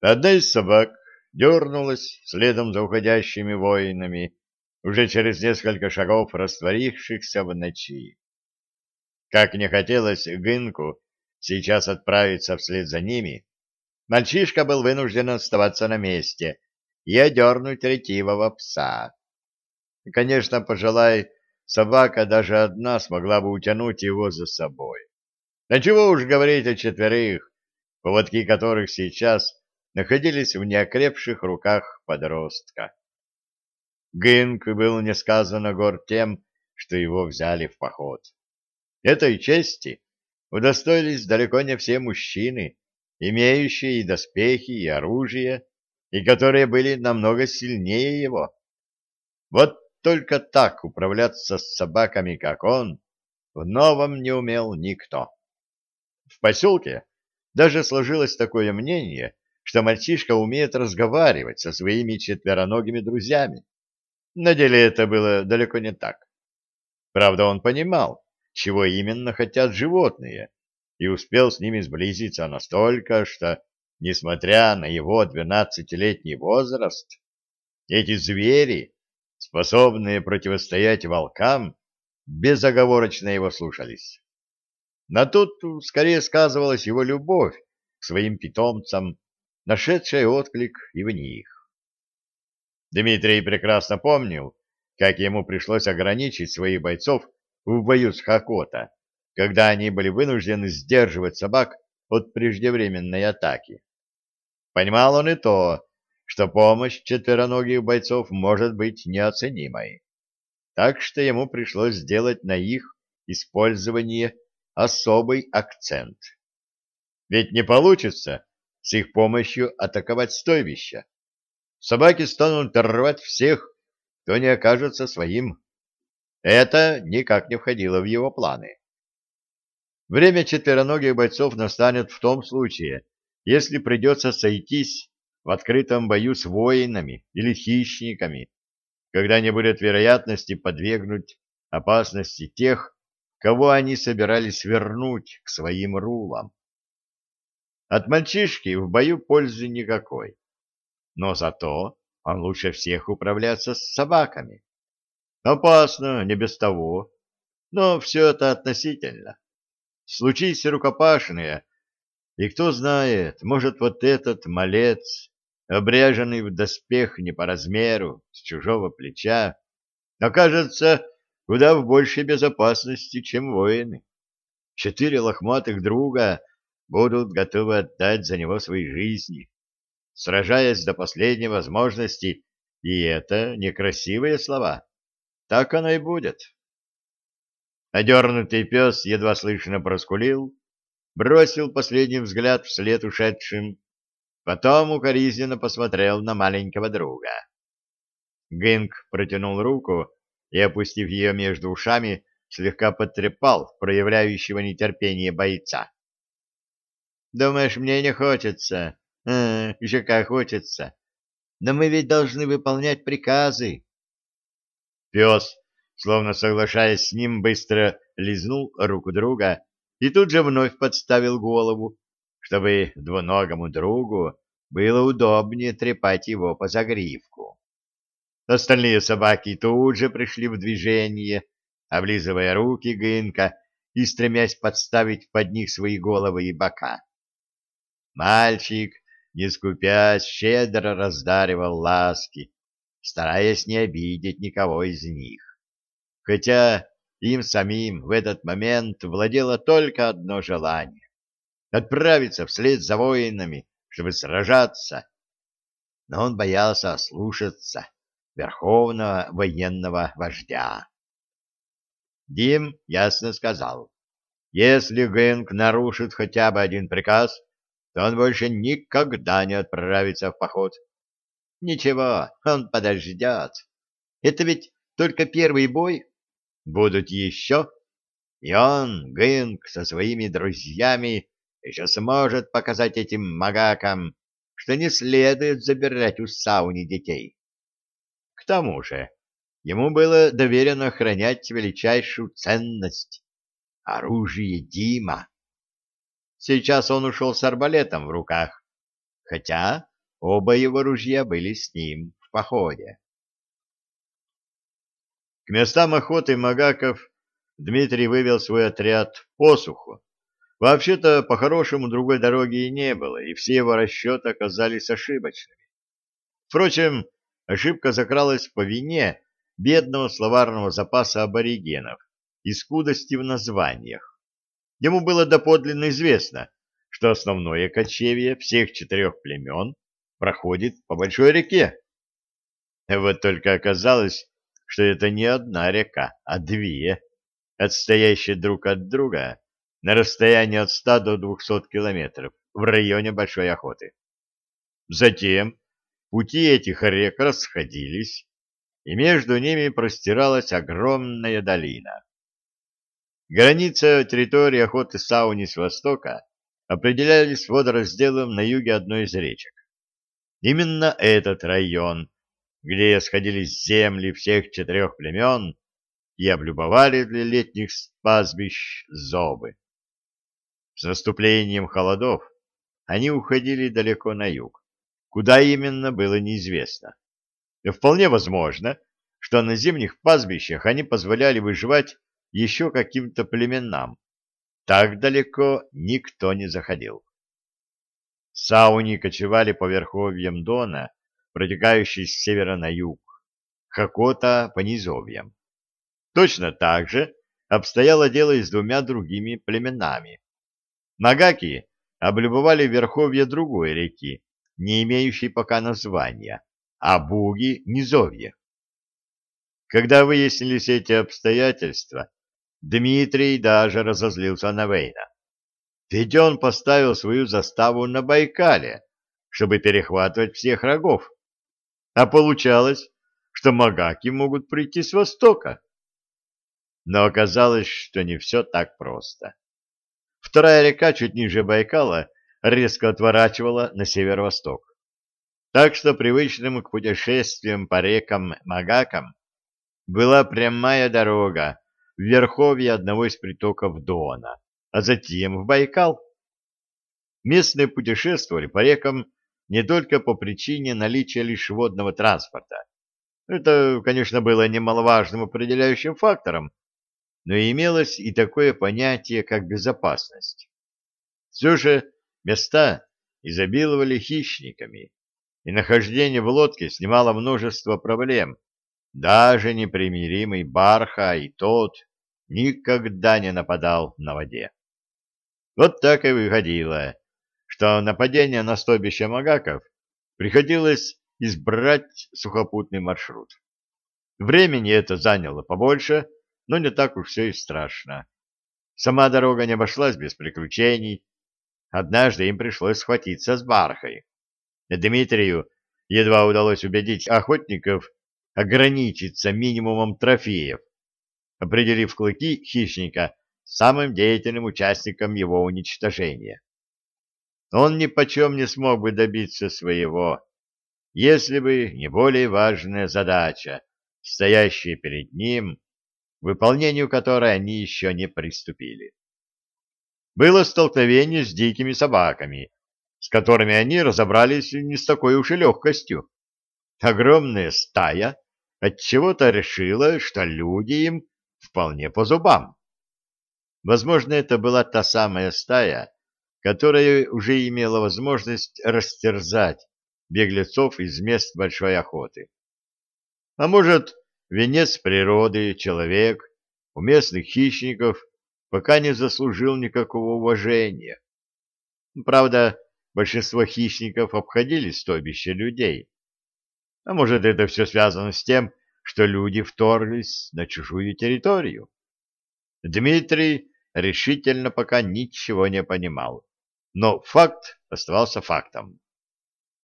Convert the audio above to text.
Одна из собак дернулась следом за уходящими воинами, уже через несколько шагов растворившихся в ночи. Как не хотелось Гынку сейчас отправиться вслед за ними, мальчишка был вынужден оставаться на месте и одернуть ретивого пса. Конечно, пожелай, собака даже одна смогла бы утянуть его за собой. А чего уж говорить о четверых, поводки которых сейчас находились в неокрепших руках подростка. Гынк был несказанно горд тем, что его взяли в поход. Этой чести удостоились далеко не все мужчины, имеющие и доспехи, и оружие, и которые были намного сильнее его. Вот только так управляться с собаками, как он, в новом не умел никто. В поселке даже сложилось такое мнение, что мальчишка умеет разговаривать со своими четвероногими друзьями. На деле это было далеко не так. Правда, он понимал, чего именно хотят животные, и успел с ними сблизиться настолько, что, несмотря на его двенадцатилетний возраст, эти звери, способные противостоять волкам, безоговорочно его слушались. Но тут скорее сказывалась его любовь к своим питомцам, нашедшая отклик и в них. Дмитрий прекрасно помнил, как ему пришлось ограничить своих бойцов в бою с Хакота, когда они были вынуждены сдерживать собак от преждевременной атаки. Понимал он и то, что помощь четвероногих бойцов может быть неоценимой. Так что ему пришлось сделать на их использование особый акцент. Ведь не получится с их помощью атаковать стойбища. Собаки станут рвать всех, кто не окажется своим. Это никак не входило в его планы. Время четвероногих бойцов настанет в том случае, если придется сойтись в открытом бою с воинами или хищниками, когда не будет вероятности подвергнуть опасности тех, кого они собирались вернуть к своим рулам. От мальчишки в бою пользы никакой, но зато он лучше всех управляться с собаками. Опасно, не без того, но все это относительно. Случись рукопашные, и кто знает, может, вот этот малец, обряженный в доспех не по размеру, с чужого плеча, окажется куда в большей безопасности, чем воины. Четыре лохматых друга будут готовы отдать за него свои жизни, сражаясь до последней возможности, и это некрасивые слова. Так оно и будет. Одернутый пес едва слышно проскулил, бросил последний взгляд вслед ушедшим, потом укоризненно посмотрел на маленького друга. Гинг протянул руку и, опустив ее между ушами, слегка потрепал проявляющего нетерпение бойца. «Думаешь, мне не хочется? А, еще как хочется. Но мы ведь должны выполнять приказы». Пес, словно соглашаясь с ним, быстро лизнул руку друга и тут же вновь подставил голову, чтобы двуногому другу было удобнее трепать его по загривку. Остальные собаки тут же пришли в движение, облизывая руки Гынка и стремясь подставить под них свои головы и бока. Мальчик, не скупясь, щедро раздаривал ласки, стараясь не обидеть никого из них. Хотя им самим в этот момент владело только одно желание — отправиться вслед за воинами, чтобы сражаться. Но он боялся ослушаться верховного военного вождя. Дим ясно сказал, если Гэнг нарушит хотя бы один приказ, то он больше никогда не отправится в поход. Ничего, он подождет. Это ведь только первый бой. Будут еще, и он, Гэнг, со своими друзьями еще сможет показать этим магакам, что не следует забирать у сауни детей. К тому же ему было доверено охранять величайшую ценность — оружие Дима. Сейчас он ушел с арбалетом в руках, хотя оба его ружья были с ним в походе. К местам охоты Магаков Дмитрий вывел свой отряд посуху. Вообще-то, по-хорошему, другой дороги и не было, и все его расчеты оказались ошибочными. Впрочем, ошибка закралась по вине бедного словарного запаса аборигенов и скудости в названиях. Ему было доподлинно известно, что основное кочевье всех четырех племен проходит по большой реке. Вот только оказалось, что это не одна река, а две, отстоящие друг от друга на расстоянии от 100 до 200 километров в районе Большой Охоты. Затем пути этих рек расходились, и между ними простиралась огромная долина. Граница территории охоты сауни с востока определялись водоразделом на юге одной из речек. Именно этот район, где сходились земли всех четырех племен и облюбовали для летних пастбищ зобы. С наступлением холодов они уходили далеко на юг. Куда именно, было неизвестно. Вполне возможно, что на зимних пастбищах они позволяли выживать еще каким-то племенам. Так далеко никто не заходил. Сауни кочевали по верховьям Дона, протекающей с севера на юг, Хакота по низовьям. Точно так же обстояло дело и с двумя другими племенами. Нагаки облюбовали верховья другой реки, не имеющей пока названия, а Буги — низовье. Когда выяснились эти обстоятельства, Дмитрий даже разозлился на Вейна. Ведь он поставил свою заставу на Байкале, чтобы перехватывать всех врагов. А получалось, что магаки могут прийти с востока. Но оказалось, что не все так просто. Вторая река чуть ниже Байкала резко отворачивала на северо-восток. Так что привычным к путешествиям по рекам-магакам была прямая дорога в верховье одного из притоков Дона, а затем в Байкал. Местные путешествовали по рекам не только по причине наличия лишь водного транспорта. Это, конечно, было немаловажным определяющим фактором, но имелось и такое понятие, как безопасность. Все же места изобиловали хищниками, и нахождение в лодке снимало множество проблем. Даже непримиримый Барха и тот никогда не нападал на воде. Вот так и выходило, что нападение на стойбище магаков приходилось избрать сухопутный маршрут. Времени это заняло побольше, но не так уж все и страшно. Сама дорога не обошлась без приключений. Однажды им пришлось схватиться с бархой. Дмитрию едва удалось убедить охотников ограничиться минимумом трофеев, определив клыки хищника самым деятельным участником его уничтожения. Он ни почем не смог бы добиться своего, если бы не более важная задача, стоящая перед ним выполнению которой они еще не приступили. Было столкновение с дикими собаками, с которыми они разобрались не с такой уж и легкостью. Огромная стая отчего-то решила, что люди им вполне по зубам. Возможно, это была та самая стая, которая уже имела возможность растерзать беглецов из мест большой охоты. А может, Венец природы, человек, у местных хищников пока не заслужил никакого уважения. Правда, большинство хищников обходили стойбище людей. А может, это все связано с тем, что люди вторглись на чужую территорию? Дмитрий решительно пока ничего не понимал, но факт оставался фактом.